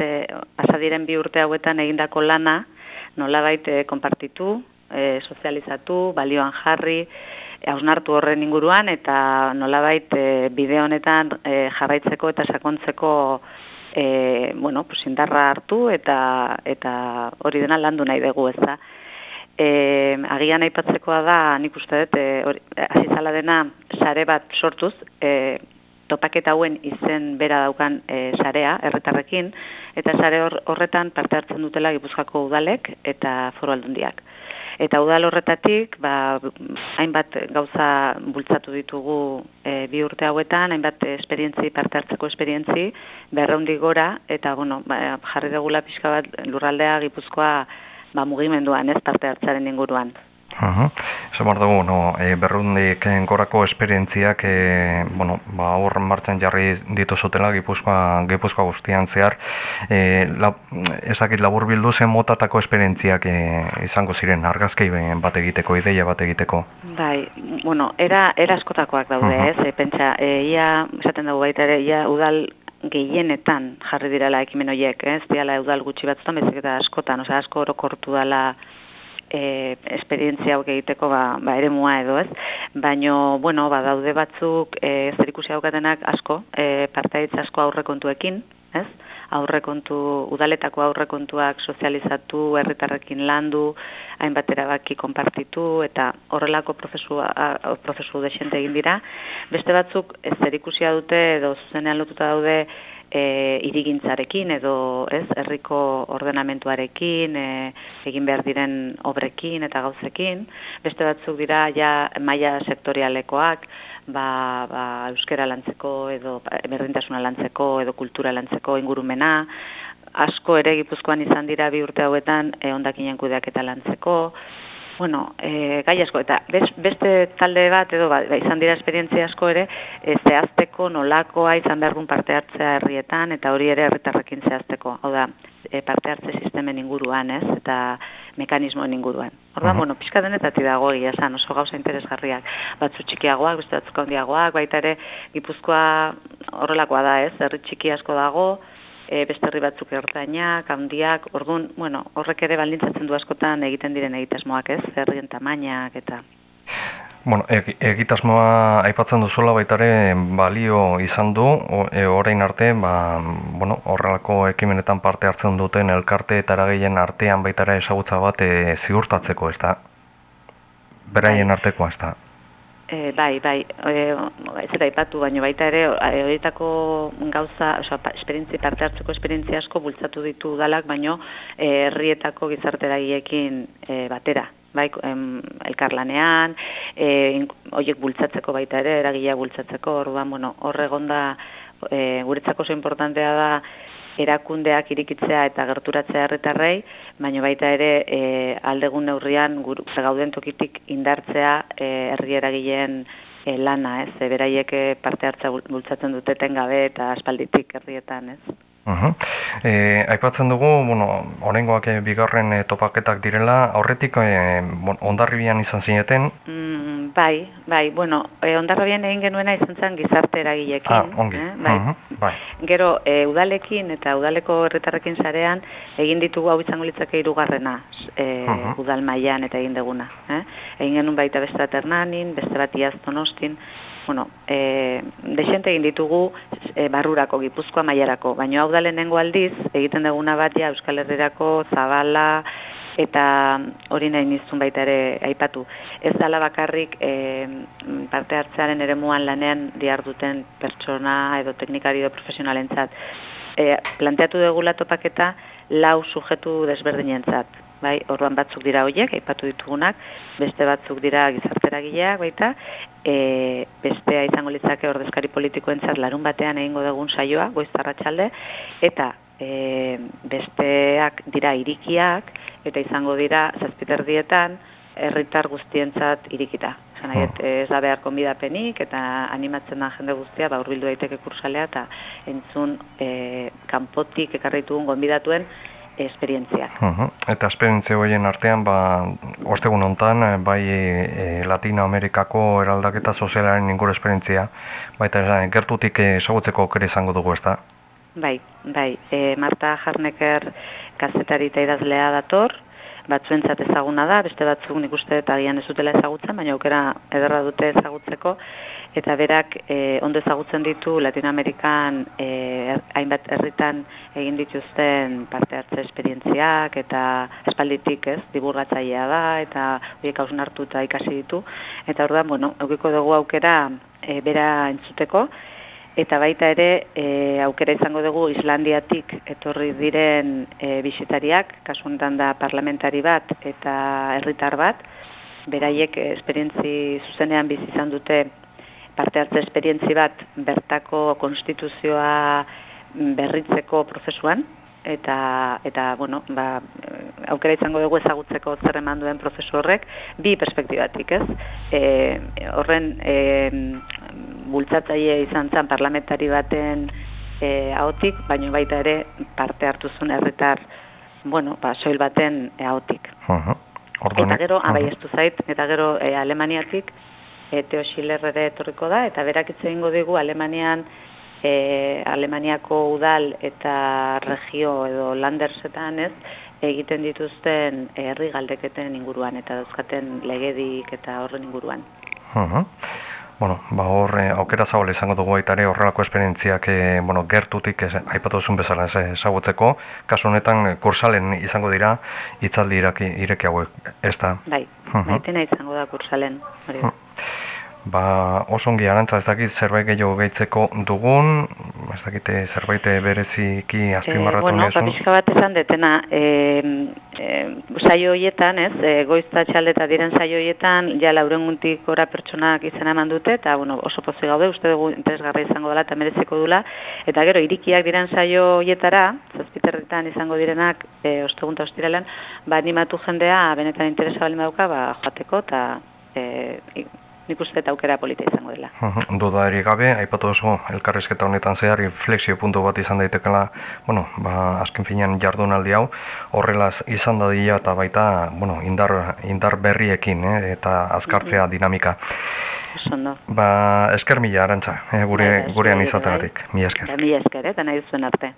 ze pasadiren bi urte hauetan egindako lana nolabait e, konpartitu, e, sozializatu, balioan jarri, hausnartu horren inguruan eta nolabait e, bideo honetan e, jarraitzeko eta sakontzeko e, bueno, pues indarra hartu eta eta hori dena landu nahi dugu ez da. E, agian aipatzekoa da, nik uste dut, e, azizala dena sare bat sortuz, e, topaketa hauen izen bera daukan e, sarea, erretarrekin, eta sare horretan parte hartzen dutela Gipuzkoako udalek eta foru aldundiak. Eta udal horretatik, ba, hainbat gauza bultzatu ditugu e, bi urte hauetan, hainbat esperientzi, parte hartzeko esperientzi, berraundi gora, eta bueno, ba, jarri degula pixka bat lurraldea gipuzkoa ba, mugimenduan, ez parte hartzaren inguruan. Esan behar dugu, no, e, berrundik gorako esperientziak e, bueno, ba, hor martxan jarri ditu zutela Gipuzkoa, Gipuzkoa guztian zehar. E, la, ezakit labur bildu zen motatako esperientziak e, izango ziren argazkei bat egiteko, ideia bat egiteko? Bai, bueno, era, era askotakoak daude, uh ez, e, pentsa, e, ia, esaten dugu baita ere, ia udal gehienetan jarri direla ekimen horiek, ez, diala udal gutxi batzutan, bezik eta askotan, oza, asko orokortu dela e, esperientzia hau egiteko ba, ba ere mua edo ez, baino, bueno, ba, daude batzuk e, zer ikusi haukatenak asko, e, partaitz asko aurrekontuekin, ez? aurrekontu, udaletako aurrekontuak sozializatu, herritarrekin landu, hainbat erabaki konpartitu, eta horrelako prozesu, prozesu desente egin dira. Beste batzuk, ez zer ikusia dute, edo zuzenean lotuta daude, e, irigintzarekin edo ez herriko ordenamentuarekin e, egin behar diren obrekin eta gauzekin. Beste batzuk dira ja maila sektorialekoak ba, ba euskera lantzeko edo berdintasuna lantzeko edo kultura lantzeko ingurumena. Asko ere Gipuzkoan izan dira bi urte hauetan e, hondakinen kudeaketa lantzeko bueno, e, gai asko, eta beste talde bat, edo ba, izan dira esperientzia asko ere, e, zehazteko nolakoa izan behar parte hartzea herrietan, eta hori ere herritarrekin zehazteko. Hau da, e, parte hartze sistemen inguruan, ez, eta mekanismoen inguruan. Uh -huh. bueno, pixka denetatik dago egia esan, oso gauza interesgarriak, batzu txikiagoak, beste batzuk handiagoak, baita ere, gipuzkoa horrelakoa da, ez, herri txiki asko dago, e, beste herri batzuk ertainak, handiak, orduan, bueno, horrek ere baldintzatzen du askotan egiten diren egitasmoak ez, herrien tamainak eta... Bueno, egitasmoa aipatzen duzuela baita ere balio izan du, e, orain arte, ba, bueno, horrelako ekimenetan parte hartzen duten elkarte eta eragien artean baita ere esagutza bat e, ziurtatzeko, ez da? Beraien bai. artekoa, ez da? E, bai, bai, e, ez eta ipatu, baina baita ere, e, horietako gauza, oso, esperientzi, parte hartzeko esperientzia asko bultzatu ditu dalak, baino e, herrietako gizartera giekin e, batera, bai, em, elkarlanean, e, horiek bultzatzeko baita ere, eragilea bultzatzeko, orduan, bueno, horregonda, e, guretzako oso importantea da, erakundeak irikitzea eta gerturatzea herritarrei, baina baita ere e, aldegun neurrian gur, gauden tokitik indartzea e, herri eragileen e, lana, ez? E, beraiek parte hartza bultzatzen duteten gabe eta aspalditik herrietan, ez? Uh e, aipatzen dugu, bueno, orengoak e, bigarren e, topaketak direla, aurretik e, bon, ondarribian izan zineten? Mm, bai, bai, bueno, e, ondarribian egin genuena izan zen gizarte eragilekin. Ah, ongi. Eh? Bai. bai. Gero, e, udalekin eta udaleko herritarrekin sarean egin ditugu hau izango litzake irugarrena e, udal mailan eta egin deguna. Eh? Egin genuen baita beste bat hernanin, beste bat iaztonostin, bueno, e, desente egin ditugu e, barrurako, gipuzkoa mailarako, baina hau da lehenengo aldiz, egiten duguna bat ja Euskal Herrirako, Zabala, eta hori nahi nizun baita ere aipatu. Ez dala bakarrik e, parte hartzearen ere muan lanean diar duten pertsona edo teknikari edo profesionalentzat. E, planteatu dugula topaketa lau sujetu desberdinentzat bai, orduan batzuk dira hoiek, aipatu ditugunak, beste batzuk dira gizarteragileak baita, e, bestea izango litzake ordezkari politikoentzat larun batean egingo dugun saioa, goiztarratsalde eta e, besteak dira irikiak, eta izango dira zazpiterdietan, herritar guztientzat irikita. Zena, oh. ez da behar konbidapenik eta animatzen da jende guztia, ba, urbildu daiteke kursalea eta entzun e, kanpotik ekarritugun gonbidatuen esperientziak. Eta esperientzia horien artean, ba, ostegun hontan, eh, bai e, Latinoamerikako eraldaketa sozialaren inguru esperientzia, baita gertutik ezagutzeko kere izango dugu ez da? Bai, bai. E, Marta Jarneker kazetari eta idazlea dator, batzuentzat ezaguna da, beste batzuk nik uste eta agian ez dutela ezagutzen, baina aukera ederra dute ezagutzeko, eta berak e, ondo ezagutzen ditu Latinoamerikan e, er, hainbat herritan egin dituzten parte hartze esperientziak eta espalditik ez, diburgatzailea da eta horiek hausnartu eta ikasi ditu. Eta orduan, bueno, eukiko dugu aukera e, bera entzuteko eta baita ere e, aukera izango dugu Islandiatik etorri diren e, bisitariak, kasu honetan da parlamentari bat eta herritar bat, beraiek esperientzi zuzenean bizi izan dute parte hartze esperientzi bat bertako konstituzioa berritzeko prozesuan. Eta eta bueno, ba, aukera izango dugu ezagutzeko zer eman duen prozesu horrek. Bi perspektibatik, ez? E, horren e, bultzatzaile izan zen parlamentari baten e, ahotik, baino baita ere parte hartu zuen herritar bueno, ba, soil baten ahotik. Uh -huh. Eta gero, uh -huh. ez zait, eta gero e, Alemaniatik, e, Teo Schiller ere etorriko da, eta berak hitz egingo digu Alemanian, e, Alemaniako udal eta regio edo landersetan ez, egiten dituzten herri galdeketen inguruan eta dauzkaten legedik eta horren inguruan. Uh Bueno, ba hor eh, aukera zabal izango dugu baita ere horrelako esperientziak e, bueno, gertutik ez, aipatu zuen bezala ezagutzeko. Kasu honetan kursalen izango dira hitzaldi ireki ireki hauek, ezta? Bai. Uh -huh. izango da kursalen, hori. Ba, oso ongi arantza ez dakit zerbait gehiago gehitzeko dugun, ez dakit eh, zerbait bereziki azpimarratu e, bueno. Bueno, ba, bat esan detena, e, e, saio hoietan, ez, e, goizta txaldeta diren saio hoietan, ja lauren guntik ora pertsonak izan eman dute, eta bueno, oso pozik gaude, uste dugu interesgarra izango dela eta mereziko dula, eta gero, irikiak diren saio hoietara, zazpiterretan izango direnak, e, ostegun eta ostirelen, ba, animatu jendea, benetan interesa bali dauka, ba, joateko, eta e, nik uste eta aukera polita izango dela. Duda eri gabe, aipatu oso elkarrizketa honetan zehar, flexio puntu bat izan daitekela, bueno, ba, azken finean jardunaldi hau, horrela izan dadila eta baita, bueno, indar, indar berriekin, eh, eta azkartzea dinamika. Osondo. Ba, esker mila, arantza, eh, gure, bai, gurean izategatik, mila esker. Mila esker, eta nahi zuen arte.